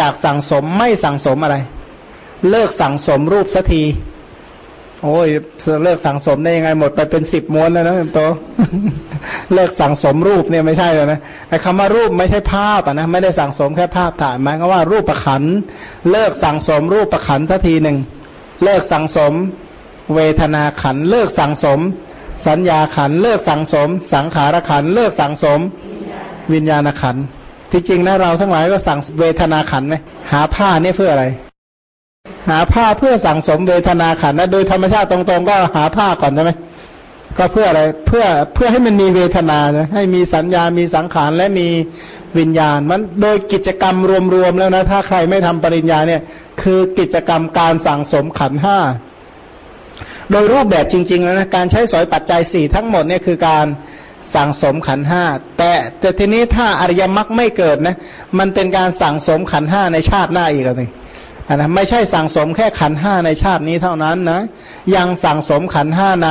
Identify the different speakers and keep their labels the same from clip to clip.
Speaker 1: จากสั่งสมไม่สั่งสมอะไร เลิกสั่งสมรูปสักทีโอ้ยเลิกสั่งสมได้ยังไงหมดไปเป็นสิบม้วนแล้วนะโตเลิกสั่งสมรูปเนี่ยไม่ใช่เลยนะไอ้คำว่ารูปไม่ใช่ภาพอะนะไม่ได้สั่งสมแค่ภาพถ่ายหมายก็ว่ารูปประขันเลิกสั่งสมรูปประขันสักทีหนึ่งเลิกสั่งสม เวทนาขัน เลิกสั่งสม สัญญาขัน เลิกสั่งสม สังขารขัน เลิกสั่งสม วิญญาณขัน ที่จริงนะเราทั้งหลายก็สั่งเวทนาขันไหมหาผ้าเนี่ยเพื่ออะไร หาผ้าเพื่อสั่งสมเวทนาขันนะโดยธรรมชาติตรงๆ ก็หาผ้าก่อนใช่ไหมก็เพื่ออะไรเพื่อเพื่อให้มันมีเวทนานะให้มีสัญญา มีสังขารและมีวิญญาณ มันโดยกิจกรรมรวมๆแล้วนะ ถ้าใครไม่ทำปริญญาเนี่ย คือกิจกรรมการสั่งสมขันห้าโดยรูปแบบจริง ๆ แล้วนะการใช้สอยปัจจัยสี่ทั้งหมดเนี่ยคือการ สั่งสมขันห้าแต่แต่ทีนี้ถ้าอริยมรรคไม่เกิดนะ มันเป็นการสั่งสมขันห้าในชาติหน้าอีกเลยนะไม่ใช่สั่งสมแค่ขันห้าในชาตินี้เท่านั้นนะ ยังสั่งสมขันห้าใน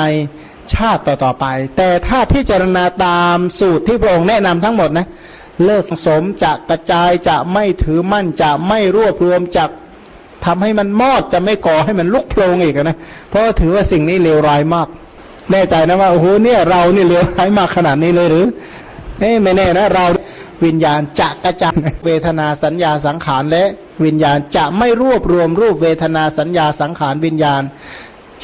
Speaker 1: ชาติต่อๆไป แต่ถ้าพิจารณาตามสูตรที่พระองค์แนะนำทั้งหมดนะ เลิกสมจะกระจายจะไม่ถือมั่นจะไม่รวบรวมจะทำให้มันมอดจะไม่ก่อให้มันลุกโพลงอีกนะ เพราะถือว่าสิ่งนี้เลวร้ายมาก แน่ใจนะว่าโอ้โหเนี่ยเรานี่เลวร้ายมากขนาดนี้เลยหรือเอ้ไม่แน่นะเราวิญญาณจะกระจายเวทนาสัญญาสังขารและวิญญาณจะไม่รวบรวมรูปเวทนาสัญญาสังขารวิญญาณ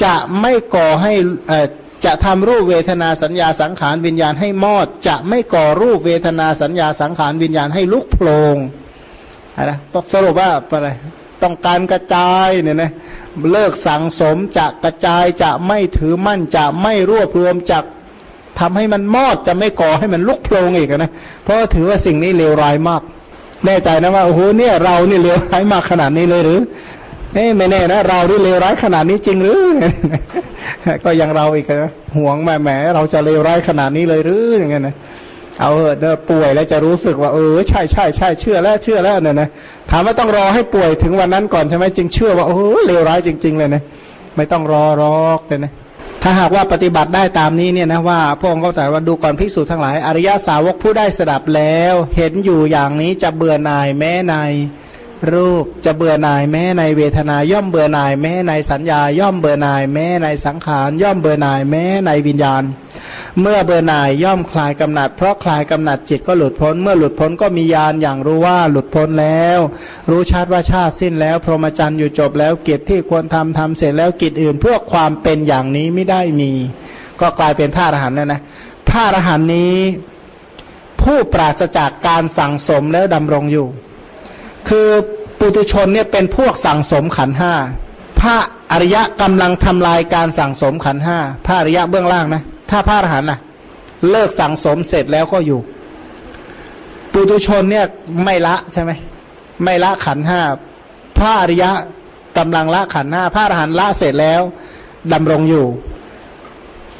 Speaker 1: จะไม่ก่อให้อ่อจะทำรูปเวทนาสัญญาสังขารวิญญาณให้มอด จะไม่ก่อรูปเวทนาสัญญาสังขารวิญญาณให้ลุกโผลงอะต้องสรุปว่าอะไรต้องการกระจายเนี่ยนะ เลิกสั่งสมจะกระจายจะไม่ถือมั่นจะไม่รวบรวมจะทำให้มันมอดจะไม่ก่อให้มันลุกโพลงอีกนะเพราะถือว่าสิ่งนี้เลวร้ายมาก แน่ใจนะว่าโอ้โหเนี่ยเรานี่เลวร้ายมากขนาดนี้เลยหรือเอ้ไม่แน่นะเราที่เลวร้ายขนาดนี้จริงหรือ ก็ยังเราอีกนะห่วงแม่แหมเราจะเลวร้ายขนาดนี้เลยหรืออย่างเงี้ยนะ เอาเถอะป่วยแล้วจะรู้สึกว่าเออใช่ใช่ใช่เชื่อแล้วเชื่อแล้วเนี่ยนะถามว่าต้องรอให้ป่วยถึงวันนั้นก่อนใช่ไหมจึงเชื่อว่าโอ้เลวร้ายจริง ๆ เลยนะไม่ต้องรอรอกเลยนะถ้าหากว่าปฏิบัติได้ตามนี้เนี่ยนะว่าพระองค์ก็ตรัสว่าดูก่อนภิกษุทั้งหลาย อริยสาวกผู้ได้สดับแล้ว เห็นอยู่อย่างนี้จะเบื่อหน่ายแม้ใน รูปจะเบื่อหน่ายแม้ในเวทนาย่อมเบื่อหน่ายแม้ในสัญญาย่อมเบื่อหน่ายแม้ในสังขารย่อมเบื่อหน่ายแม้ในวิญญาณ เมื่อเบื่อหน่ายย่อมคลายกำหนัด เพราะคลายกำหนัดจิตก็หลุดพ้น เมื่อหลุดพ้นก็มีญาณอย่างรู้ว่าหลุดพ้นแล้ว รู้ชัดว่าชาติสิ้นแล้วพรหมจรรย์อยู่จบแล้วกิจที่ควรทำทำเสร็จแล้วกิจอื่นเพื่อความเป็นอย่างนี้ไม่ได้มี ก็กลายเป็นพระอรหันต์แล้วนะพระอรหันต์นี้ผู้ปราศจากการสั่งสมแล้วดำรงอยู่ คือปุตุชนเนี่ยเป็นพวกสั่งสมขันห้าพระอริยะกำลังทำลายการสั่งสมขันห้าพระอริยะเบื้องล่างนะ ถ้าพระอรหันต์นะเลิกสั่งสมเสร็จแล้วก็อยู่ ปุตุชนเนี่ยไม่ละใช่ไหมไม่ละขันห้าพระอริยะกำลังละขันห้าพระอรหันต์ละเสร็จแล้วดำรงอยู่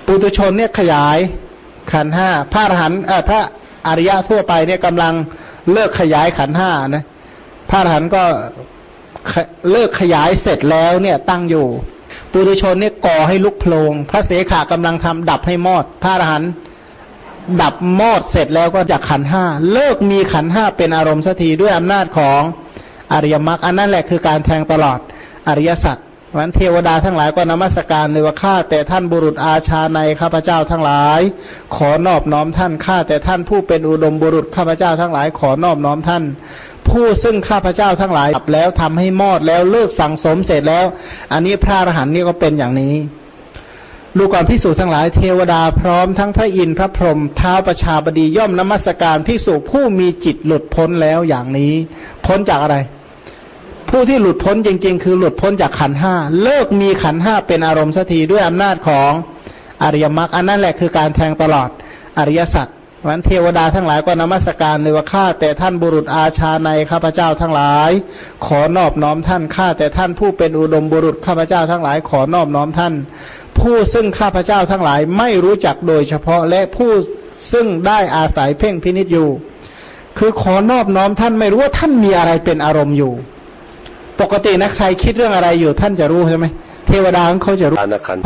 Speaker 1: ปุตุชนเนี่ยขยายขันห้าพระอรหันต์เออพระอริยะทั่วไปเนี่ยกำลังเลิกขยายขันห้านะ พระอรหันต์ก็เลิกขยายเสร็จแล้วเนี่ยตั้งอยู่ ปุถุชนเนี่ยก่อให้ลุกโพลงพระเสขากำลังทำดับให้มอด พระอรหันต์ดับมอดเสร็จแล้วก็จากขันห้าเลิกมีขันห้าเป็นอารมณ์สักทีด้วยอำนาจของอริยมรรคอันนั้นแหละคือการแทงตลอดอริยสัจ วันเทวดาทั้งหลายก็นมัสการเลยว่าข้าแต่ท่านบุรุษอาชาในข้าพเจ้าทั้งหลาย ขอนอบน้อมท่านข้าแต่ท่านผู้เป็นอุดมบุรุษข้าพเจ้าทั้งหลาย ขอนอบน้อมท่าน ผู้ซึ่งข้าพเจ้าทั้งหลายดับแล้วทำให้มอดแล้วเลิกสั่งสมเสร็จแล้ว อันนี้พระอรหันต์นี่ก็เป็นอย่างนี้ดูก่อนพิสูจน์ทั้งหลายเทวดาพร้อมทั้งพระอินทร์พระพรหมเท้าประชาบดีย่อมนมัสการพิสูจผู้มีจิตหลุดพ้นแล้วอย่างนี้ พ้นจากอะไร ผู้ที่หลุดพ้นจริง ๆ คือหลุดพ้นจากขันห้าเลิกมีขันห้าเป็นอารมณ์สักทีด้วยอำนาจของอริยมรรคอันนั้นแหละคือการแทงตลอดอริยสัจวันเทวดาทั้งหลายก็นมัสการเลยว่าข้าแต่ท่านบุรุษอาชาในข้าพเจ้าทั้งหลาย ขอนอบน้อมท่านข้าแต่ท่านผู้เป็นอุดมบุรุษข้าพเจ้าทั้งหลาย ขอนอบน้อมท่าน ผู้ซึ่งข้าพเจ้าทั้งหลายไม่รู้จักโดยเฉพาะและผู้ซึ่งได้อาศัยเพ่งพินิจอยู่ คือขอนอบน้อมท่านไม่รู้ว่าท่านมีอะไรเป็นอารมณ์อยู่ ปกตินะใครคิดเรื่องอะไรอยู่ท่านจะรู้ใช่ไหมเทวดาเขาจะรู้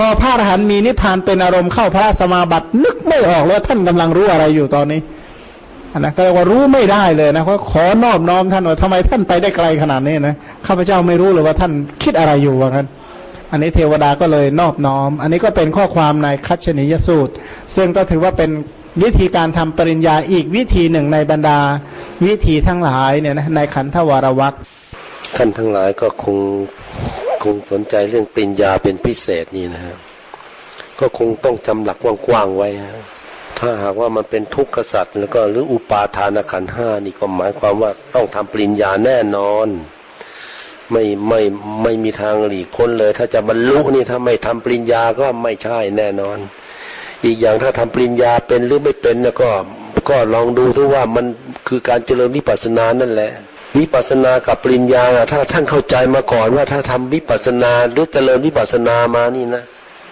Speaker 1: พอพระอรหันต์มีนิพพานเป็นอารมณ์เข้าพระสมาบัตินึกไม่ออกเลยท่านกำลังรู้อะไรอยู่ตอนนี้อันนั้นก็เรียกว่ารู้ไม่ได้เลยนะเพราะขอนอบน้อมท่านว่าทำไมท่านไปได้ไกลขนาดนี้นะข้าพเจ้าไม่รู้เลยว่าท่านคิดอะไรอยู่ว่างั้นอันนี้เทวดาก็เลยนอบน้อม อันนี้ก็เป็นข้อความในคัจฉนิยสูตร ซึ่งก็ถือว่าเป็นวิธีการทำปริญญาอีกวิธีหนึ่งในบรรดา วิธีทั้งหลายเนี่ยนะในขันธวรวัต
Speaker 2: ท่านทั้งหลายก็คงคงสนใจเรื่องปริญญาเป็นพิเศษนี่นะฮะก็คงต้องจำหลักกว้างๆไว้ฮะถ้าหากว่ามันเป็นทุกข์สัตริย์แล้วก็หรืออุปาทานขันห้านี่ก็หมายความว่าต้องทำปริญญาแน่นอน ไม่ไม่ไม่มีทางหลีกพ้นเลย ถ้าจะบรรลุนี่ถ้าไม่ทำปริญญาก็ไม่ใช่แน่นอน อีกอย่างถ้าทำปริญญาเป็นหรือไม่เป็นแล้วก็ ก็ลองดูทุกว่ามันคือการเจริญวิปัสสนานั่นแหละ วิปัสสนากับปริญญาถ้าท่านเข้าใจมาก่อนว่าถ้าทำวิปัสสนาหรือเจริญวิปัสสนามานี่นะ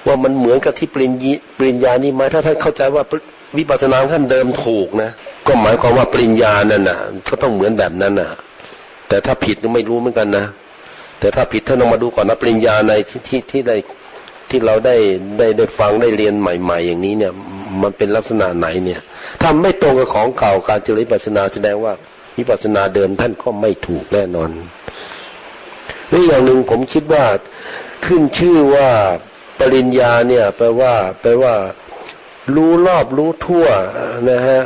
Speaker 2: ว่ามันเหมือนกับที่ปริญญปริญญานี่ไหมถ้าท่านเข้าใจว่าวิปัสสนาท่านเดิมถูกนะก็หมายความว่าปริญญานั่นน่ะก็ต้องเหมือนแบบนั้นน่ะ แต่ถ้าผิดไม่รู้เหมือนกันนะแต่ถ้าผิดท่านต้องมาดูก่อนนะปริญญาในที่ที่ที่ได้ที่เราได้ได้ได้ฟังได้เรียนใหม่ ๆ อย่างนี้เนี่ย มันเป็นลักษณะไหนเนี่ยถ้าไม่ตรงกับของเก่าการเจริญปัสสนาแสดงว่า วิปัสสนาเดิมท่านก็ไม่ถูกแน่นอนนี่อย่างหนึ่งผมคิดว่าขึ้นชื่อว่าปริญญาเนี่ย แปลว่า แปลว่า รู้รอบรู้ทั่วนะฮะ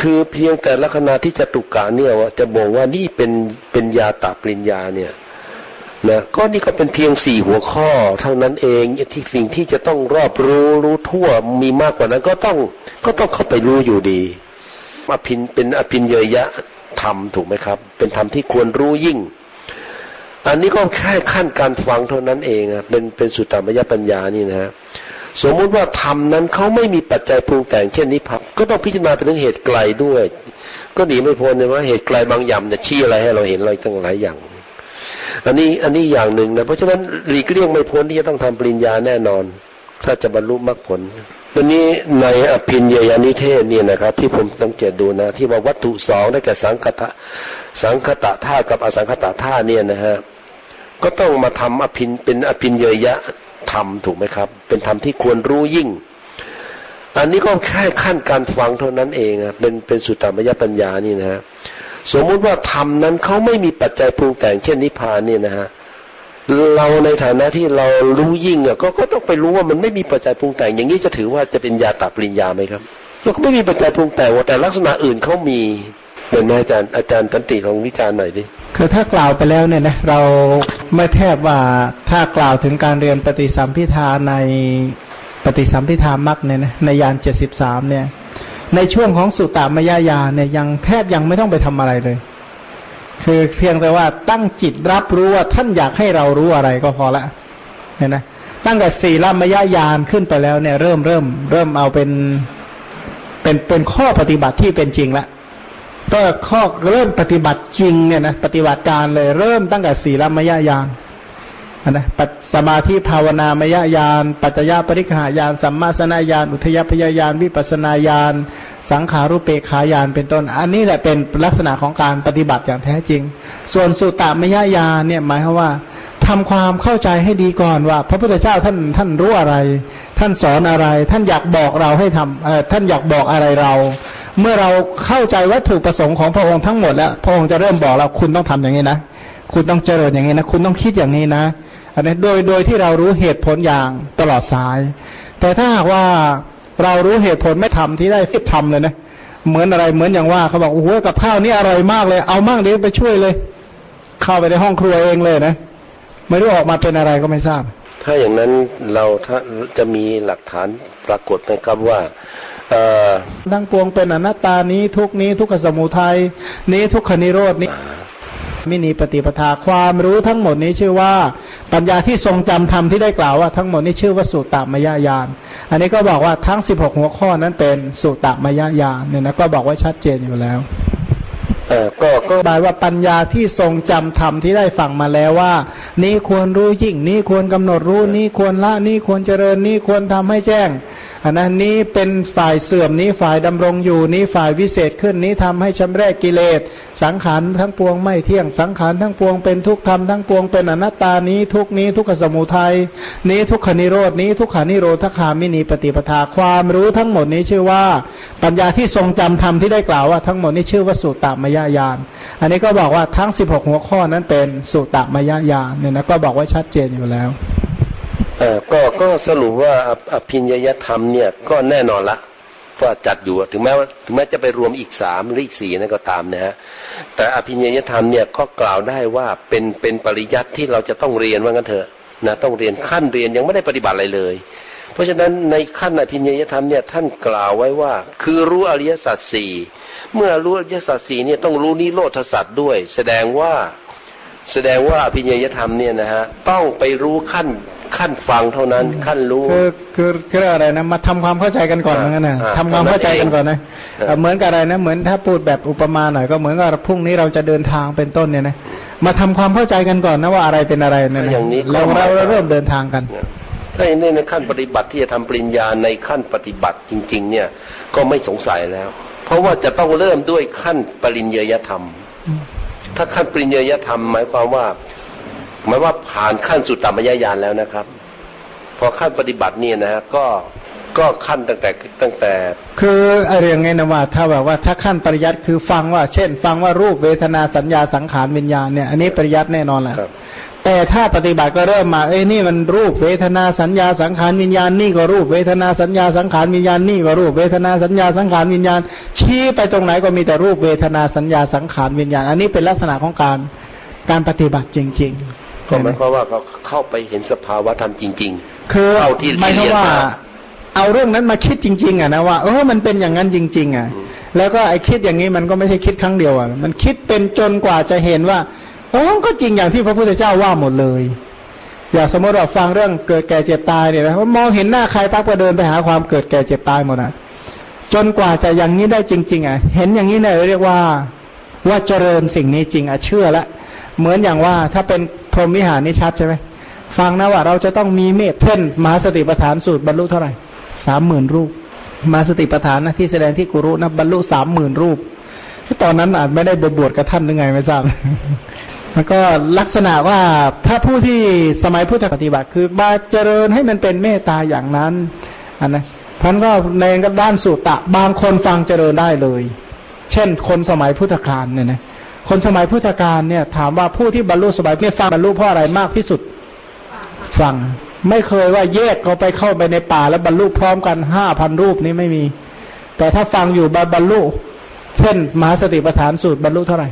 Speaker 2: คือเพียงแต่ลักษณะที่จะตุกกะเนี่ยวจะบอกว่านี่เป็นเป็นยาตาปริญญาเนี่ยนะก็นี่ก็เป็นเพียงสี่หัวข้อ เท่านั้นเองที่สิ่งที่จะต้องรอบรู้รู้ทั่วมีมากกว่านั้น ก็ต้องก็ต้องเข้าไปรู้อยู่ดี อภินเป็นอภินเยยะธรรมถูกไหมครับ เป็นธรรมที่ควรรู้ยิ่ง อันนี้ก็แค่ขั้นการฟังเท่านั้นเองอะเป็นเป็นสุตตมยปัญญานี่นะสมมุติว่าธรรมนั้นเขาไม่มีปัจจัยปรุงแต่งเช่นนี้พับก็ต้องพิจารณาไปถึงเหตุไกลด้วย ก็หนีไม่พ้นเลยว่าเหตุไกลบางอย่างจะชี้อะไรให้เราเห็นอะไรตั้งหลายอย่าง อันนี้อันนี้อย่างหนึ่งนะเพราะฉะนั้นหลีกเลี่ยงไม่พ้นที่จะต้องทำปริญญาแน่นอน ถ้าจะบรรลุมรรคผล วันนี้ในอภินญยานิเทศเนี่ยนะครับ ที่ผมสังเกตดูนะ ที่ว่าวัตถุสองได้แก่สังคตะสังคตะท่ากับอสังคตะท่าเนี่ยนะฮะก็ต้องมาทำอภินเป็นอภินเยยะธรรมถูกไหมครับ เป็นธรรมที่ควรรู้ยิ่ง อันนี้ก็แค่ขั้นการฟังเท่านั้นเองอะเป็นเป็นสุตตมยปัญญานี่นะฮะสมมุติว่าธรรมนั้นเขาไม่มีปัจจัยปรุงแต่งเช่นนิพพานเนี่ยนะฮะ เราในฐานะที่เรารู้ยิ่งอะก็ก็ต้องไปรู้ว่ามันไม่มีปัจจัยปรุงแต่ง อย่างนี้จะถือว่าจะเป็นยาตับปริญญาไหมครับเราก็ไม่มีปัจจัยปรุงแต่งว่าแต่ลักษณะอื่นเขามีเป็นไหมอาจารย์อาจารย์ตันติของวิจารณ์หน่อยดิ
Speaker 1: คือถ้ากล่าวไปแล้วเนี่ยนะเราไม่แทบว่าถ้ากล่าวถึงการเรียนปฏิสัมพิธาในปฏิสัมพิธามักเนี่ยนะในยานเจ็ดสิบสามเนี่ย ในช่วงของสุตตามยายาเนี่ยยังแทบยังไม่ต้องไปทำอะไรเลย คือเพียงแต่ว่าตั้งจิตรับรู้ว่าท่านอยากให้เรารู้อะไรก็พอละเนี่ยนะตั้งแต่สี่ลัมยายานขึ้นไปแล้วเนี่ย เริ่มเริ่มเริ่มเอาเป็นเป็นเป็นข้อปฏิบัติที่เป็นจริงละก็ข้อเริ่มปฏิบัติจริงเนี่ยนะปฏิบัติการเลยเริ่มตั้งแต่สี่ลัมยญาณ นะปัสมาธิภาวนามยญาณ ปัจจยปริขายานสัมมาสนญาณ อุทยพยญาณ วิปัสนาญาณ สังขารุเปขายานเป็นต้น อันนี้แหละเป็นลักษณะของการปฏิบัติอย่างแท้จริง ส่วนสุตตามยญาณเนี่ยหมายความว่าทำความเข้าใจให้ดีก่อนว่า พระพุทธเจ้าท่านท่านรู้อะไร ท่านสอนอะไร ท่านอยากบอกเราให้ทำเออท่านอยากบอกอะไรเรา เมื่อเราเข้าใจวัตถุประสงค์ของพระองค์ทั้งหมดแล้ว พระองค์จะเริ่มบอกเราคุณต้องทำอย่างนี้นะ คุณต้องเจริญอย่างนี้นะ คุณต้องคิดอย่างนี้นะ อันนี้โดยโดยที่เรารู้เหตุผลอย่างตลอดสาย แต่ถ้าหากว่าเรารู้เหตุผลไม่ทำที่ได้ฟิตทำเลยนะเหมือนอะไรเหมือนอย่างว่าเขาบอกโอ้โหกับข้าวนี่อร่อยมากเลย เอามากเดี๋ยวไปช่วยเลย เข้าไปในห้องครัวเองเลยนะไม่รู้ออกมาเป็นอะไรก็ไม่ทราบ
Speaker 2: ถ้าอย่างนั้นเราถ้าจะมีหลักฐานปรากฏไหมครับว่าเอ่อ
Speaker 1: ทั้งปวงเป็นอนัตตานี้ทุกนี้ทุกขสมุทัยนี้ทุกขนิโรดนี้ มินีปฏิปทาความรู้ทั้งหมดนี้ชื่อว่า ปัญญาที่ทรงจำธรรมที่ได้กล่าวว่าทั้งหมดนี้ชื่อว่าสุตตมยญาณอันนี้ก็บอกว่าทั้งสิบหกหัวข้อนั้นเป็นสุตตมยญาณเนี่ยนะก็บอกว่าชัดเจนอยู่แล้ว
Speaker 2: เออก็ก็
Speaker 1: หมายว่าปัญญาที่ทรงจำธรรมที่ได้ฟังมาแล้วว่า นี้ควรรู้ยิ่ง นี้ควรกำหนดรู้ นี้ควรละ นี้ควรเจริญ นี้ควรทำให้แจ้ง อันนั้นนี้เป็นฝ่ายเสื่อมนี้ฝ่ายดำรงอยู่นี้ฝ่ายวิเศษขึ้นนี้ทำให้ชำแรกกิเลส สังขารทั้งปวงไม่เที่ยงสังขารทั้งปวงเป็นทุกข์ธรรมทั้งปวงเป็นอนัตตานี้ทุกนี้ทุกขสมุทัยนี้ทุกขนิโรดนี้ทุกขานิโรธคามินีปฏิปทาความรู้ทั้งหมดนี้ชื่อว่า ปัญญาที่ทรงจำธรรมที่ได้กล่าวว่าทั้งหมดนี้ชื่อว่าสุตตมยญาณอันนี้ก็บอกว่าทั้งสิบหกหัวข้อนั้นเป็นสุตตมยญาณเนี่ยนะก็บอกว่าชัดเจนอยู่แล้ว
Speaker 2: เออก็ก็สรุปว่าอภินญยธรรมเนี่ยก็แน่นอนละว่าจัดอยู่ถึงแม้ว่าถึงแม้จะไปรวมอีกสามหรืออีกสี่นั่นก็ตามนะฮะแต่อภินญยธรรมเนี่ยก็กล่าวได้ว่าเป็นเป็นปริยัติที่เราจะต้องเรียนว่างั้นเถอะนะต้องเรียนขั้นเรียนยังไม่ได้ปฏิบัติอะไรเลย เพราะฉะนั้นในขั้นอภินญยธรรมเนี่ยท่านกล่าวไว้ว่า คือรู้อริยสัจสี่เมื่อรู้อริยสัจสี่เนี่ยต้องรู้นิโรธสัจด้วย แสดงว่า แสดงว่าอภิญญธรรมเนี่ยนะฮะต้องไปรู้ขั้นขั้นฟังเท่านั้นขั้นรู้
Speaker 1: คือคือคืออะไรนะมาทำความเข้าใจกันก่อนเหมือนกันนะทำความเข้าใจกันก่อนนะเหมือนกับอะไรนะเหมือนถ้าพูดแบบอุปมาหน่อยก็เหมือนกับพรุ่งนี้เราจะเดินทางเป็นต้นเนี่ยนะมาทำความเข้าใจกันก่อนนะว่าอะไรเป็นอะไรนะ
Speaker 2: อย่างนี้
Speaker 1: เราเราเริ่มเดินทางกัน
Speaker 2: ถ้าในในขั้นปฏิบัติที่จะทำปริญญาในขั้นปฏิบัติจริง ๆ เนี่ยก็ไม่สงสัยแล้ว เพราะว่าจะต้องเริ่มด้วยขั้นปริญญาธรรม ถ้าขั้นปริญญาธรรมหมายความว่าหมายว่าผ่านขั้นสุตตมยญาณแล้วนะครับ พอขั้นปฏิบัติเนี่ยนะก็ก็ขั้นตั้งแต่ตั้งแต่
Speaker 1: คืออะไรอย่างไงนะว่า ถ้าแบบว่าถ้าขั้นปริยัติคือฟังว่า เช่น ฟังว่ารูปเวทนาสัญญาสังขารวิญญาณเนี่ยอันนี้ปริยัติแน่นอนแหละ แต่ถ้าปฏิบัติก็เริ่มมา เอ้ยนี่มันรูปเวทนาสัญญาสังขารวิญญาณนี่ก็รูปเวทนาสัญญาสังขารวิญญาณนี่ก็รูปเวทนาสัญญาสังขารวิญญาณ ชี้ไปตรงไหนก็มีแต่รูปเวทนาสัญญาสังขารวิญญาณ อันนี้เป็นลักษณะของการการปฏิบัติจริง
Speaker 2: ๆ ก็หมายความว่าเขาเข้าไปเห็นสภาวะธรรมจริง
Speaker 1: ๆ คือเอาที่เรียนมาเอาเรื่องนั้นมาคิดจริง ๆ อะนะว่าเออมันเป็นอย่างนั้นจริง ๆ อะ แล้วก็ไอ้คิดอย่างนี้มันก็ไม่ใช่คิดครั้งเดียวอะมันคิดเป็นจนกว่าจะเห็นว่า โอ้ก็จริงอย่างที่พระพุทธเจ้าว่าหมดเลย อย่าสมมติว่าฟังเรื่องเกิดแก่เจ็บตายเนี่ยนะมองเห็นหน้าใครปั๊บก็เดินไปหาความเกิดแก่เจ็บตายหมดอะจนกว่าจะอย่างนี้ได้จริง ๆ อะ เห็นอย่างนี้เนี่ยเรียกว่าว่าเจริญสิ่งนี้จริงอะเชื่อละเหมือนอย่างว่าถ้าเป็นพรหมวิหารนี่ชัดใช่ไหมฟังนะว่าเราจะต้องมีเมตเท่นมหาสติปัฏฐานสูตรบรรลุเท่าไหร่สามหมื่นรูปมาสติปัฏฐานนะที่แสดงที่กุรุนะบรรลุสามหมื่นรูปตอนนั้นอาจไม่ได้บวชกับท่านหรือไงไม่ทราบ มันก็ลักษณะว่าถ้าผู้ที่สมัยพุทธปฏิบัติ คือบาเจริญให้มันเป็นเมตตาอย่างนั้นอันนะพันก็ในด้านสุตตะบางคนฟังเจริญได้เลย เช่น คนสมัยพุทธกาลเนี่ยนะคนสมัยพุทธกาลเนี่ย ถามว่าผู้ที่บรรลุสบายเนี่ยฟังบรรลุเพราะอะไรมากที่สุด ฟังไม่เคยว่าแยกเขาไปเข้าไปในป่าแล้วบรรลุพร้อมกันห้าพันรูปนี้ไม่มี แต่ถ้าฟังอยู่บรรลุ เช่นมหาสติปัฏฐานสูตรบรรลุเท่าไหร่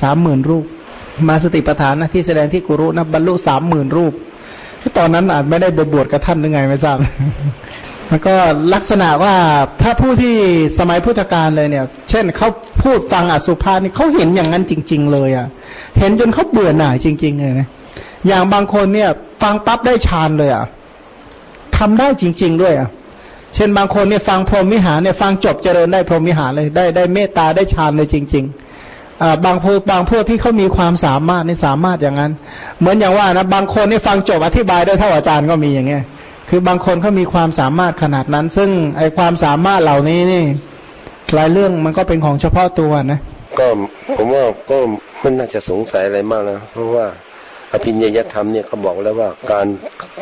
Speaker 1: สามหมื่นรูป มาสติปัฏฐานนะที่แสดงที่กุรุนะบรรลุสามหมื่นรูปตอนนั้นอาจไม่ได้บวชกับท่านหรือไงไม่ทราบมันก็ลักษณะว่าถ้าผู้ที่สมัยพุทธกาลเลยเนี่ย เช่นเขาพูดฟังอสุภานี่เขาเห็นอย่างนั้นจริง ๆ เลยอะ เห็นจนเขาเบื่อหน่ายจริง ๆ เลยนะอย่างบางคนเนี่ย ฟังปั๊บได้ฌานเลยอะทำได้จริง ๆ ด้วยอะ เช่นบางคนเนี่ยฟังพรหมวิหารเนี่ยฟังจบเจริญได้พรหมวิหารเลยได้ได้เมตตาได้ฌานเลยจริง ๆ บางพวกบางพวกที่เขามีความสามารถในสามารถอย่างนั้น เหมือนอย่างว่านะบางคนนี่ฟังจบอธิบายได้เท่าอาจารย์ก็มีอย่างเงี้ยคือบางคนเขามีความสามารถขนาดนั้น ซึ่งไอความสามารถเหล่านี้นี่หลายเรื่องมันก็เป็นของเฉพาะตัวนะ
Speaker 2: ก็ผมว่าก็ไม่น่าจะสงสัยอะไรมากนะเพราะว่าอภิญญาธรรมเนี่ยเขาบอกแล้วว่าการ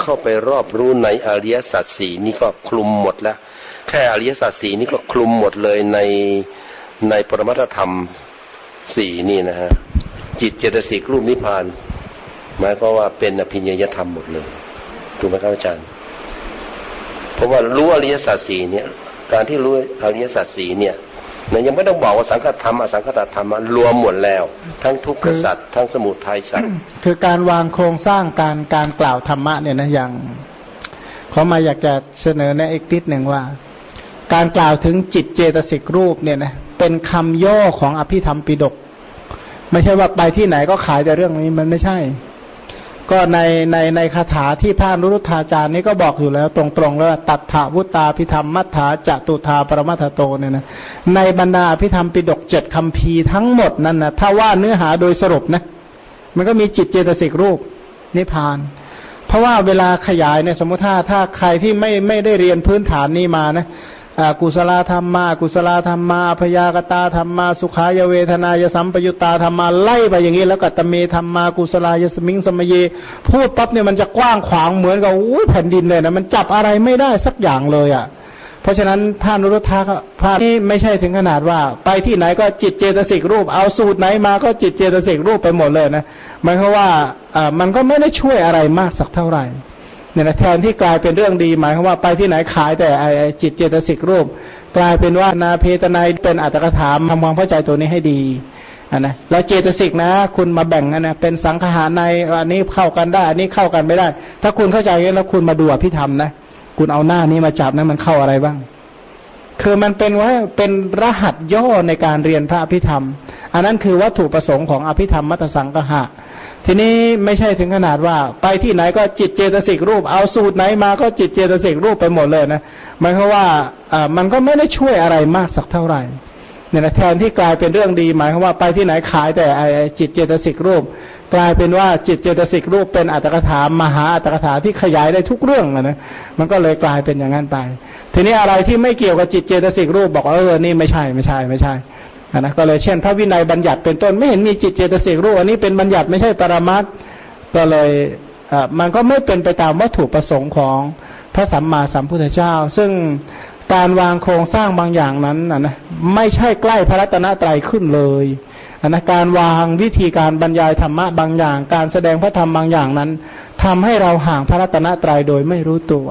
Speaker 2: เข้าไปรอบรู้ในอริยสัจสี่นี่ก็คลุมหมดแล้ว แค่อริยสัจสี่นี่ก็คลุมหมดเลยในในปรมัตธรรม สี่นี่นะฮะจิตเจตสิกรูปนิพพาน หมายก็ว่าเป็นอภิญญาธรรมหมดเลยถูกไหมครับอาจารย์ เพราะว่ารู้อริยสัจสี่เนี่ย การที่รู้อริยสัจสี่เนี่ยนยังไม่ต้องบอกว่าสังฆธรรมอสังฆตธรรมรวมหมดแล้ว ทั้งทุกขสัตว์ทั้งสมุทัยสัตว์
Speaker 1: คือการวางโครงสร้างการการกล่าวธรรมะเนี่ยนะอย่างเขามาอยากจะเสนอในอีกนิดหนึ่งว่า การกล่าวถึงจิตเจตสิกรูปเนี่ยนะ เป็นคำย่อของอภิธรรมปิดก ไม่ใช่ว่าไปที่ไหนก็ขายแต่เรื่องนี้มันไม่ใช่ ก็ในในในคาถาที่พระนุรุธาจารย์นี้ก็บอกอยู่แล้วตรงๆแล้วตัทธาวุตาพิธรรมมัทธาจตุธาปรมัทโตเนี่ยนะในบรรดาพิธรรมปิดกเจ็ดคำพีทั้งหมดนั่นนะถ้าว่าเนื้อหาโดยสรุปนะมันก็มีจิตเจตสิกรูปนิพพาน เพราะว่าเวลาขยายเนี่ยสมมติถ้าถ้าใครที่ไม่ไม่ได้เรียนพื้นฐานนี้มานะ กุศลธรรมมากุศลธรรมมาพยากตาธรรมมาสุขายเวทนายสัมปยุตตาธรรมาไล่ไปอย่างนี้แล้วกัตเมธรรมมากุศลายสมิงสมเย พูดปั๊บเนี่ยมันจะกว้างขวางเหมือนกับอู้แผ่นดินเลยนะมันจับอะไรไม่ได้สักอย่างเลยอะ่ะ เพราะฉะนั้นพระนุรุทธะพระนี่ไม่ใช่ถึงขนาดว่า ไปที่ไหนก็จิตเจตสิกรูป เอาสูตรไหนมาก็จิตเจตสิกรูปไปหมดเลยนะหมายความว่าอ่ามันก็ไม่ได้ช่วยอะไรมากสักเท่าไหร่ เนี่ยนะแทนที่กลายเป็นเรื่องดีหมายความว่าไปที่ไหนขายแต่ไอจิตเจตสิกรูป กลายเป็นว่านาเพตนายเป็นอัตถกถามทำความเข้าใจตัวนี้ให้ดีอันนะแล้วเจตสิกนะ คุณมาแบ่งนะ เป็นสังขารในอันนี้เข้ากันได้ อันนี้เข้ากันไม่ได้ ถ้าคุณเข้าใจแล้วคุณมาดูอภิธรรมนะคุณเอาหน้านี้มาจับนะมันเข้าอะไรบ้าง คือมันเป็นว่าเป็นรหัสย่อในการเรียนพระอภิธรรม อันนั้นคือวัตถุประสงค์ของอภิธรรมมัตสังกหะ ทีนี้ไม่ใช่ถึงขนาดว่า ไปที่ไหนก็จิตเจตสิกรูป เอาสูตรไหนมาก็จิตเจตสิกรูปไปหมดเลยนะหมายความว่าอ่ามันก็ไม่ได้ช่วยอะไรมากสักเท่าไหร่เนี่ยนะแทนที่กลายเป็นเรื่องดีหมายความว่าไปที่ไหนขายแต่ไอจิตเจตสิกรูป กลายเป็นว่าจิตเจตสิกรูปเป็นอัตถกถามหาอัตถกถาที่ขยายได้ทุกเรื่องนะมันก็เลยกลายเป็นอย่างนั้นไป ทีนี้อะไรที่ไม่เกี่ยวกับจิตเจตสิกรูปบอกเออนี่ไม่ใช่ไม่ใช่ไม่ใช่ นะก็เลยเช่น พระวินัยบัญญัติเป็นต้นไม่เห็นมีจิตเจตสิกรู้ อันนี้เป็นบัญญัติไม่ใช่ปรมัตก็เลยมันก็ไม่เป็นไปตามวัตถุประสงค์ของพระสัมมาสัมพุทธเจ้า ซึ่งการวางโครงสร้างบางอย่างนั้นนะไม่ใช่ใกล้พระรัตนตรัยขึ้นเลยนะการวางวิธีการบรรยายธรรมะบางอย่าง การแสดงพระธรรมบางอย่างนั้นทำให้เราห่างพระรัตนตรัยโดยไม่รู้ตัว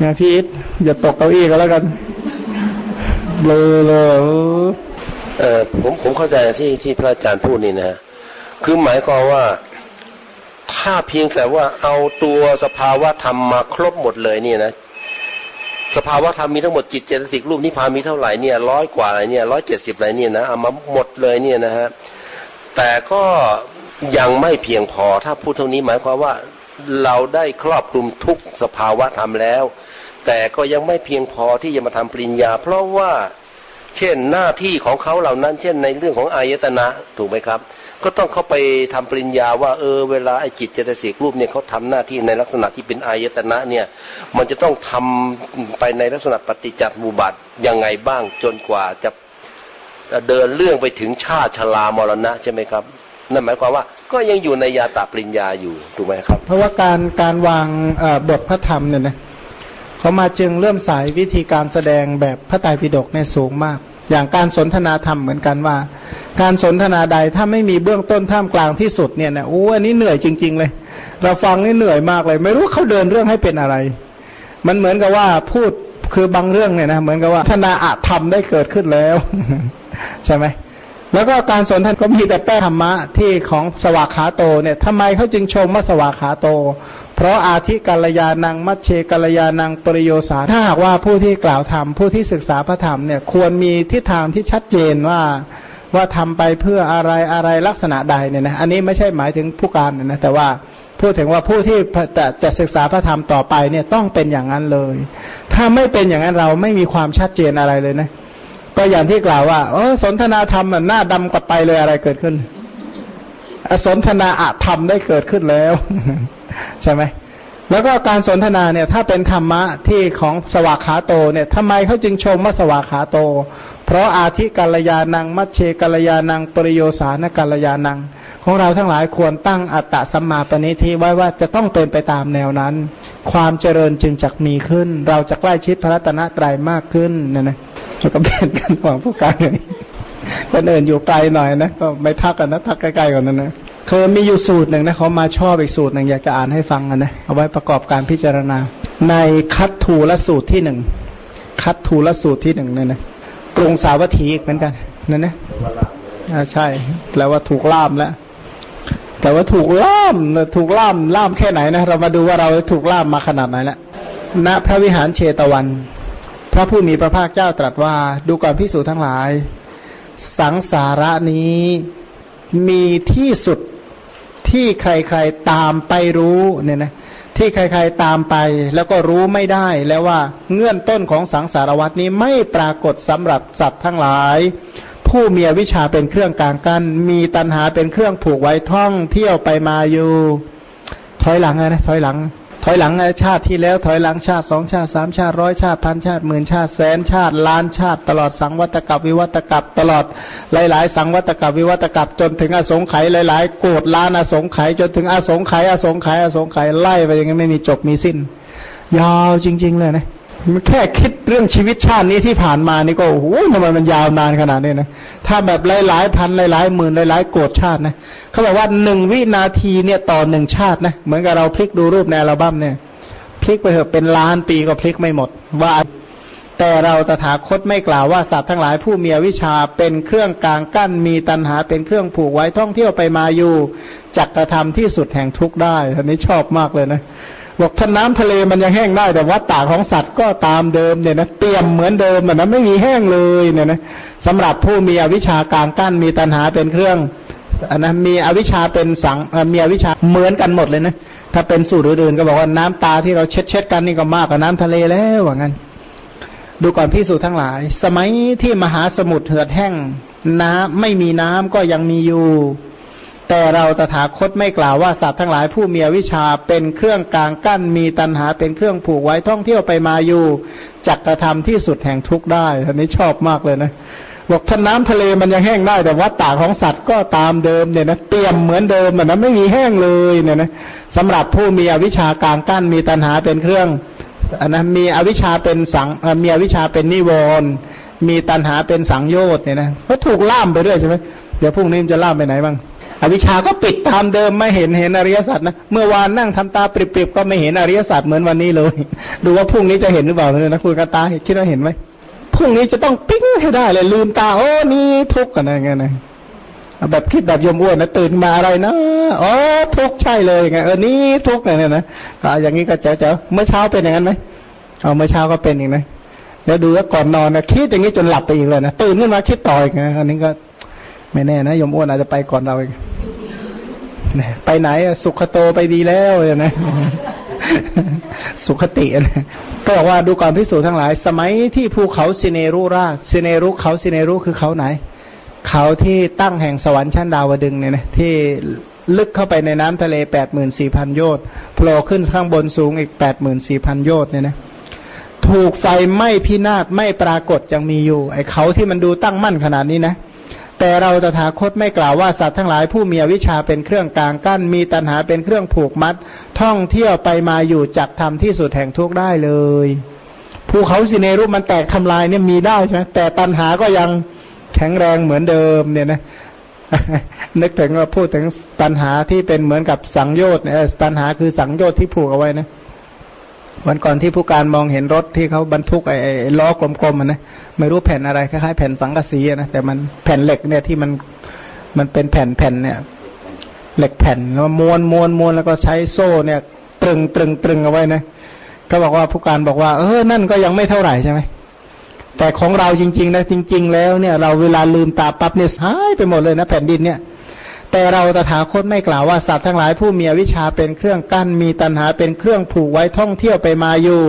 Speaker 1: นี่ยพี่อิทอย่าตกเก้าอี้ก็แล้วกันเลยเลย
Speaker 2: เออผมผมเข้าใจที่ที่พระอาจารย์พูดนี่นะคือหมายความว่าถ้าเพียงแต่ว่าเอาตัวสภาวะธรรมมาครบหมดเลยเนี่ยนะสภาวะธรรมมีทั้งหมดจิตเจตสิกรูปนิพพานมีเท่าไหร่เนี่ยร้อยกว่าอะไรเนี่ยร้อยเจ็ดสิบอะไรเนี่ยนะเอามาหมดเลยเนี่ยนะฮะแต่ก็ยังไม่เพียงพอถ้าพูดเท่านี้หมายความว่าเราได้ครอบคลุมทุกสภาวะธรรมแล้ว แต่ก็ยังไม่เพียงพอที่จะมาทำปริญญา เพราะว่า เช่นหน้าที่ของเขาเหล่านั้น เช่นในเรื่องของอายตนะถูกไหมครับ ก็ต้องเข้าไปทำปริญญาว่าเออเวลาไอ้จิตเจตสิกรูปเนี่ยเขาทำหน้าที่ในลักษณะที่เป็นอายตนะเนี่ยมันจะต้องทำไปในลักษณะปฏิจจสมุปบาทยังไงบ้างจนกว่าจะเดินเรื่องไปถึงชาติชรามรณะใช่ไหมครับนั่นหมายความว่าก็ยังอยู่ในยาตาปริญญาอยู่ถูกไหมครับ
Speaker 1: เพราะว่าการการวางบทพระธรรมเนี่ยนะ เขามาจึงเริ่มสายวิธีการแสดงแบบพระไตรปิฎกเนี่ยสูงมาก อย่างการสนทนาธรรมเหมือนกันว่า การสนทนาใดถ้าไม่มีเบื้องต้นท่ามกลางที่สุดเนี่ยนะโอ้อันนี้เหนื่อยจริง ๆ เลย เราฟังนี่เหนื่อยมากเลย ไม่รู้เขาเดินเรื่องให้เป็นอะไร มันเหมือนกับว่าพูดคือบางเรื่องเนี่ยนะเหมือนกับว่าธนาอธรรมได้เกิดขึ้นแล้ว ใช่ไหม แล้วก็การสนทนาก็มีแต่แป้ธรรมะที่ของสวากขาโตเนี่ยทำไมเขาจึงชมว่าสวากขาโต เพราะอาธิกัลยานังมัชเชกัลยานังปริโยสาถ้าหากว่าผู้ที่กล่าวธรรมผู้ที่ศึกษาพระธรรมเนี่ยควรมีทิศทางที่ชัดเจนว่าว่าทำไปเพื่ออะไรอะไรลักษณะใดเนี่ยนะอันนี้ไม่ใช่หมายถึงผู้การนะแต่ว่าพูดถึงว่าผู้ที่จะจะศึกษาพระธรรมต่อไปเนี่ยต้องเป็นอย่างนั้นเลย ถ้าไม่เป็นอย่างนั้นเราไม่มีความชัดเจนอะไรเลยนะ ก็อย่างที่กล่าวว่าเออสนทนาธรรมหน้าดำกว่าไปเลยอะไรเกิดขึ้นสนทนาอะธรรมได้เกิดขึ้นแล้ว ใช่ไหมแล้วก็การสนทนาเนี่ยถ้าเป็นธรรมะที่ของสวากขาโตเนี่ยทำไมเขาจึงชมว่าสวากขาโต เพราะอาธิกัลยานัง มัชเชกัลยานังปริโยสานกัลยานัง ของเราทั้งหลายควรตั้งอัตตะสัมมาปณิทิไว้ว่าจะต้องเป็นไปตามแนวนั้น ความเจริญจึงจะมีขึ้น เราจะใกล้ชิดพระรัตนตรัยมากขึ้นนะนะ แล้วก็เปลี่ยนกันหวังผู้การอย่างนี้คนอื่นอยู่ไกลหน่อยนะก็ไม่ทักกันนะทักใกล้ๆกันนั้นนะเคยมีอยู่สูตรหนึ่งนะเขามาชอบอีกสูตรหนึ่งอยากจะอ่านให้ฟังกันนะเอาไว้ประกอบการพิจารณา ในคัตทูลสูตรที่หนึ่งคัตทูลสูตรที่หนึ่งเนี่ยนะกรุงสาวัตถีเหมือนกันนั่นนะอ่าใช่แปลว่าถูกล่ามแล้วแต่ว่าถูกล่ามถูกล่ามล่ามแค่ไหนนะเรามาดูว่าเราถูกล่ามมาขนาดไหนแล้วณพระวิหารเชตวัน พระผู้มีพระภาคเจ้าตรัสว่า ดูก่อนพิสูจทั้งหลาย สังสาระนี้มีที่สุดที่ใครๆตามไปรู้เนี่ยนะที่ใครๆตามไป แล้วก็รู้ไม่ได้แล้วว่าเงื่อนต้นของสังสารวัตนี้ไม่ปรากฏสำหรับสัตว์ทั้งหลาย ผู้มีวิชาเป็นเครื่องกลางกัน มีตัณหาเป็นเครื่องผูกไว้ท่องเที่ยวไปมาอยู่ ถอยหลังนะถอยหลัง ถอยหลังชาติที่แล้วถอยหลังชาติสองชาติสามชาติร้อยชาติพันชาติหมื่นชาติแสนชาติล้านชาติ ตลอดสังวัตกับวิวัตกับตลอดหลาย ๆ สังวัตกับวิวัตกับจนถึงอสงไขยหลาย ๆ โกดล้านอสงไขยจนถึงอสงไขยอสงไขยอสงไขยไล่ไปอย่างนี้ไม่มีจบมีสิ้น ยาวจริง ๆ เลยนะ แค่คิดเรื่องชีวิตชาตินี้ที่ผ่านมานี่ก็โอ้โหทำไมมันยาวนานขนาดนี้นะถ้าแบบหลายๆพันหลายๆหมื่นหลายๆโกดชาตินะเขาบอกว่าหนึ่งวินาทีเนี่ยต่อหนึ่งชาตินะเหมือนกับเราพลิกดูรูปในอัลบั้มเนี่ยพลิกไปเถอะเป็นล้านปีก็พลิกไม่หมด ว่า แต่เราตถาคตไม่กล่าวว่าสัตว์ทั้งหลายผู้มีวิชาเป็นเครื่องกลางกั้นมีตันหาเป็นเครื่องผูกไว้ท่องเที่ยวไปมาอยู่จักกระทำที่สุดแห่งทุกข์ได้อันนี้ชอบมากเลยนะ บอกถ้าน้ำทะเลมันยังแห้งได้ แต่วัฏฏะของสัตว์ก็ตามเดิมเนี่ยนะเตรียมเหมือนเดิมแต่นะไม่มีแห้งเลยเนี่ยนะสำหรับผู้มีอวิชากลางกั้นมีตัณหาเป็นเครื่องอันนะมีอวิชาเป็นสังมีอวิชาเหมือนกันหมดเลยนะถ้าเป็นสูตรอื่นก็บอกว่าน้ำตาที่เราเช็ดเช็ดกันนี่ก็มากกว่าน้ำทะเลแล้วว่างั้น ดูก่อนพิสูจน์ทั้งหลาย สมัยที่มหาสมุทรเหือดแห้ง น้ำไม่มีน้ำก็ยังมีอยู่ แต่เราตถาคตไม่กล่าวว่าสัตว์ทั้งหลายผู้มีวิชาเป็นเครื่องกลางกั้นมีตันหาเป็นเครื่องผูกไว้ท่องเที่ยวไปมาอยู่จักกระทำที่สุดแห่งทุกข์ได้อันนี้ชอบมากเลยนะบอกถ้าน้ำทะเลมันยังแห้งได้ แต่วัฏฏะของสัตว์ก็ตามเดิมเนี่ยนะเตรียมเหมือนเดิมแต่นะไม่มีแห้งเลยเนี่ยนะสำหรับผู้มีอวิชากลางกั้นมีตันหาเป็นเครื่องอันนะมีอวิชาเป็นสังมีอวิชาเป็นนิวรณ์มีตันหาเป็นสังโยชน์เนี่ยนะก็ถูกล่ามไปเรื่อยใช่ไหมเดี๋ยวพรุ่งนี้จะล่ามไปไหนบ้าง อวิชาก็ปิดตามเดิมไม่เห็นเห็นอริยสัจนะ เมื่อวานนั่งทำตาปริบๆก็ไม่เห็นอริยสัจเหมือนวันนี้เลย ดูว่าพรุ่งนี้จะเห็นหรือเปล่าเลยนะคุณกตาคิดว่าเห็นไหมพรุ่งนี้จะต้องปิ้งให้ได้เลย ลืมตาโอ้นี่ทุกข์กันอะไรเงี้ยนะแบบคิดแบบยมอ้วนนะตื่นมาอะไรนะอ๋อทุกข์ใช่เลยไงเออนี่ทุกข์เนี่ยนะอย่างนี้ก็เจ๋อเมื่อเช้าเป็นอย่างนั้นไหมเอาเมื่อเช้าก็เป็นอีกนะแล้วดูว่าก่อนนอนนะคิดอย่างนี้จนหลับไปอีกเลยนะตื่นขึ้นมาคิดต่ออีกนะอันนี้ก็ไม่แน่นะยมอ้วนอาจจะไปก่อนเราเอง ไปไหนสุขโตไปดีแล้วนะสุขตินะก็บอกว่าดูก่อนพิสูจน์ทั้งหลาย สมัยที่ภูเขาสิเนรุราสิเนรุเขาสิเนรุคือเขาไหน เขาที่ตั้งแห่งสวรรค์ชั้นดาวดึงเนี่ยนะที่ลึกเข้าไปในน้ำทะเลแปดหมื่นสี่พันโยชน์โผล่ขึ้นข้างบนสูงอีกแปดหมื่นสี่พันโยชน์เนี่ยนะถูกไฟไหม้พินาศไม่ปรากฏยังมีอยู่ ไอ้เขาที่มันดูตั้งมั่นขนาดนี้นะ แต่เราตถาคตไม่กล่าวว่าสัตว์ทั้งหลายผู้มีวิชาเป็นเครื่องกลางกั้น มีตัณหาเป็นเครื่องผูกมัด ท่องเที่ยวไปมาอยู่จักทำที่สุดแห่งทุกได้เลยภูเขาสิเนรุมันแตกทำลายเนี่ยมีได้ใช่ไหมแต่ตัณหาก็ยังแข็งแรงเหมือนเดิมเนี่ยนะนึกถึงว่าพูดถึงตัณหาที่เป็นเหมือนกับสังโยชน์เนี่ยตัณหาคือสังโยชน์ที่ผูกเอาไว้นะ วันก่อนที่ผู้การมองเห็นรถที่เขาบรรทุกไอ้ล้อกลมๆมันนะไม่รู้แผ่นอะไรคล้ายๆแผ่นสังกะสีนะแต่มันแผ่นเหล็กเนี่ยที่มันมันเป็นแผ่นแผ่นเนี่ยเหล็กแผ่นแล้วม้วนม้วนม้วนแล้วก็ใช้โซ่เนี่ย ตรึงตรึงตรึงเอาไว้นะก็บอกว่าผู้การบอกว่า เออนั่นก็ยังไม่เท่าไหร่ใช่ไหมแต่ของเราจริง ๆ นะจริง ๆ แล้วเนี่ย เราเวลาลืมตาปั๊บเนี่ยหายไปหมดเลยนะแผ่นดินเนี่ย แต่เราตถาคตไม่กล่าวว่าสัตว์ทั้งหลายผู้มีวิชาเป็นเครื่องกั้นมีตัณหาเป็นเครื่องผูกไว้ท่องเที่ยวไปมาอยู่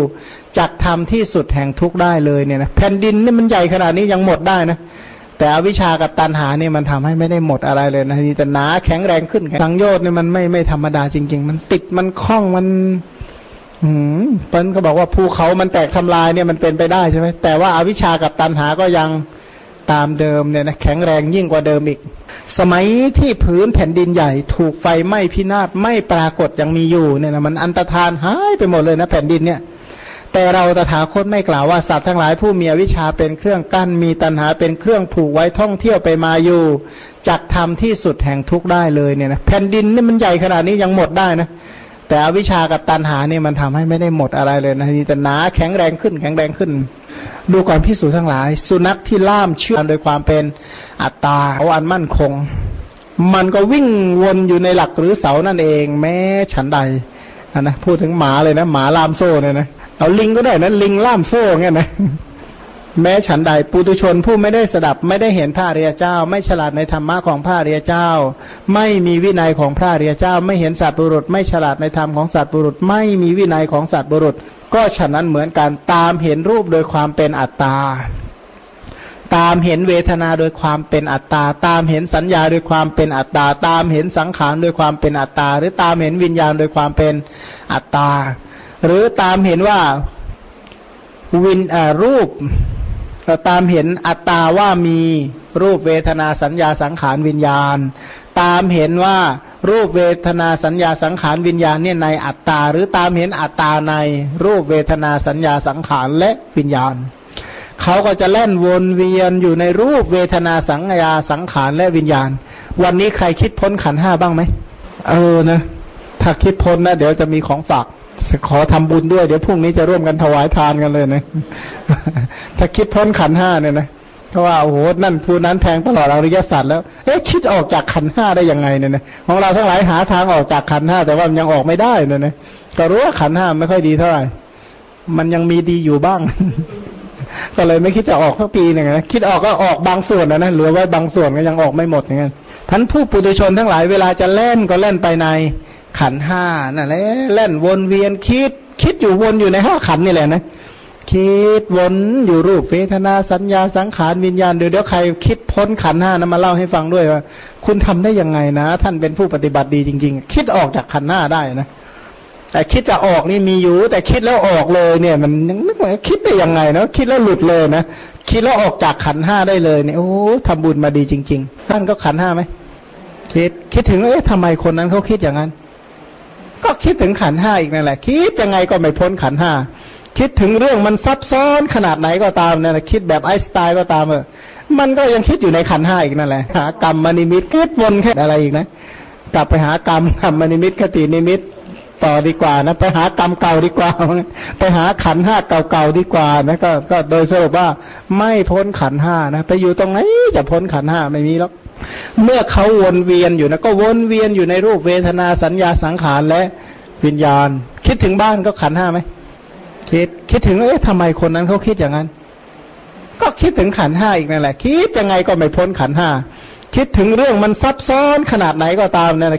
Speaker 1: จักทำที่สุดแห่งทุกได้เลยเนี่ยนะแผ่นดินนี่มันใหญ่ขนาดนี้ยังหมดได้นะแต่อวิชากับตัณหาเนี่ยมันทำให้ไม่ได้หมดอะไรเลยนะนี่แต่หนาแข็งแรงขึ้นสังโยชน์เนี่ยมันไม่ไม่ธรรมดาจริง ๆ มันติดมันคล้องมัน อืมเปิ้นเขาบอกว่าภูเขามันแตกทำลายเนี่ยมันเป็นไปได้ใช่ไหมแต่ว่าอาวิชากับตัณหาก็ยัง ตามเดิมเนี่ยนะแข็งแรงยิ่งกว่าเดิมอีก สมัยที่พื้นแผ่นดินใหญ่ ถูกไฟไหม้พินาศไม่ปรากฏยังมีอยู่เนี่ยนะมันอันตรธานหายไปหมดเลยนะแผ่นดินเนี่ยแต่เราตถาคตไม่กล่าวว่าสัตว์ทั้งหลายผู้มีวิชาเป็นเครื่องกั้นมีตัณหาเป็นเครื่องผูกไว้ท่องเที่ยวไปมาอยู่จักทำที่สุดแห่งทุกได้เลยเนี่ยนะแผ่นดินนี่มันใหญ่ขนาดนี้ยังหมดได้นะแต่อวิชากับตัณหาเนี่ยมันทำให้ไม่ได้หมดอะไรเลยนะนี่แต่หนาแข็งแรงขึ้นแข็งแรงขึ้น ดูก่อนพิสูจทั้งหลาย สุนัขที่ล่ามเชื่อโดยความเป็นอัตตาเอาอันมั่นคง มันก็วิ่งวนอยู่ในหลักหรือเสานั่นเอง แม้ฉันใดนะพูดถึงหมาเลยนะ หมาล่ามโซ่เนี่ยนะเอาลิงก็ได้นะลิงล่ามโซ่เงี้ยนะ แม้ฉันใดปุตุชนผู้ไม่ได้สดับไม่ได้เห็นพระเรียเจ้า ไม่ฉลาดในธรรมะของพระเรียเจ้า ไม่มีวินัยของพระเรียเจ้า ไม่เห็นสัตว์บุรุษ ไม่ฉลาดในธรรมของสัตว์บุรุษ ไม่มีวินัยของสัตว์บุรุษ ก็ฉะนั้นเหมือนกันตามเห็นรูปโดยความเป็นอัตตา ตามเห็นเวทนาโดยความเป็นอัตตา ตามเห็นสัญญาโดยความเป็นอัตตา ตามเห็นสังขารโดยความเป็นอัตตา หรือตามเห็นวิญญาณโดยความเป็นอัตตา หรือตามเห็นว่าวินรูป เราตามเห็นอัตตาว่ามีรูปเวทนาสัญญาสังขารวิญญาณ ตามเห็นว่ารูปเวทนาสัญญาสังขารวิญญาณเนี่ยในอัตตา หรือตามเห็นอัตตาในรูปเวทนาสัญญาสังขารและวิญญาณเขาก็จะเล่นวนเวียนอยู่ในรูปเวทนาสังญาสังขารและวิญญาณ วันนี้ใครคิดพ้นขันห้าบ้างไหมเออนะถ้าคิดพ้นนะเดี๋ยวจะมีของฝาก ขอทำบุญด้วย เดี๋ยวพรุ่งนี้จะร่วมกันถวายทานกันเลยนะ ถ้าคิดพ้นขันห้าเนี่ยนะเพราะว่าโอ้โหนั่นผู้นั้นแทงตลอดอริยสัจแล้ว เอ๊ะคิดออกจากขันห้าได้ยังไงเนี่ยนะของเราทั้งหลายหาทางออกจากขันห้าแต่ว่ามันยังออกไม่ได้เนี่ยนะก็รู้ว่าขันห้าไม่ค่อยดีเท่าไหร่ มันยังมีดีอยู่บ้าง ก็เลยไม่คิดจะออกสักปีหนึ่งนะคิดออกก็ออกบางส่วนนะนะเหลือไว้บางส่วนก็ยังออกไม่หมดอย่างนั้นท่านผู้ปุถุชนทั้งหลายเวลาจะเล่นก็เล่นไปใน ขันห้านั่นแหละเล่นวนเวียนคิด คิดอยู่วนอยู่ในห้าขันนี่แหละนะคิดวนอยู่รูปเวทนาสัญญาสังขารวิญญาณเดี๋ยวเดี๋ยวใครคิดพ้นขันห้านะมาเล่าให้ฟังด้วยว่า คุณทำได้ยังไงนะ ท่านเป็นผู้ปฏิบัติดีจริง ๆ คิดออกจากขันห้าได้นะแต่คิดจะออกนี่มีอยู่ แต่คิดแล้วออกเลยเนี่ย มันยังนึกว่าคิดได้ยังไงเนาะคิดแล้วหลุดเลยนะคิดแล้วออกจากขันห้าได้เลยเนี่ยโอ้ทำบุญมาดีจริง ๆ ท่านก็ขันห้าไหมคิดคิดถึงเอ๊ะทำไมคนนั้นเขาคิดอย่างนั้น ก็คิดถึงขันธ์ห้าอีกนั่นแหละ คิดยังไงก็ไม่พ้นขันธ์ห้าคิดถึงเรื่องมันซับซ้อนขนาดไหนก็ตามเนี่ยคิดแบบไอน์สไตน์ก็ตามเออมันก็ยังคิดอยู่ในขันธ์ห้าอีกนั่นแหละหากรรมนิมิตคิดวนแค่อะไรอีกนะ กลับไปหากรรมกรรมนิมิตคตินิมิตต่อดีกว่านะไปหากรรมเก่าดีกว่า ไปหาขันธ์ห้าเก่าๆดีกว่านะก็ก็โดยสรุปว่าไม่พ้นขันธ์ห้านะไปอยู่ตรงไหนจะพ้นขันธ์ห้าไม่มีหรอก เมื่อเขาวนเวียนอยู่นะก็วนเวียนอยู่ในรูปเวทนาสัญญาสังขารและวิญญาณ คิดถึงบ้านก็ขันห้าไหมคิดคิดถึงเอ๊ะทำไมคนนั้นเขาคิดอย่างนั้น ก็คิดถึงขันห้าอีกนั่นแหละ คิดยังไงก็ไม่พ้นขันห้าคิดถึงเรื่องมันซับซ้อนขนาดไหนก็ตามเนี่ย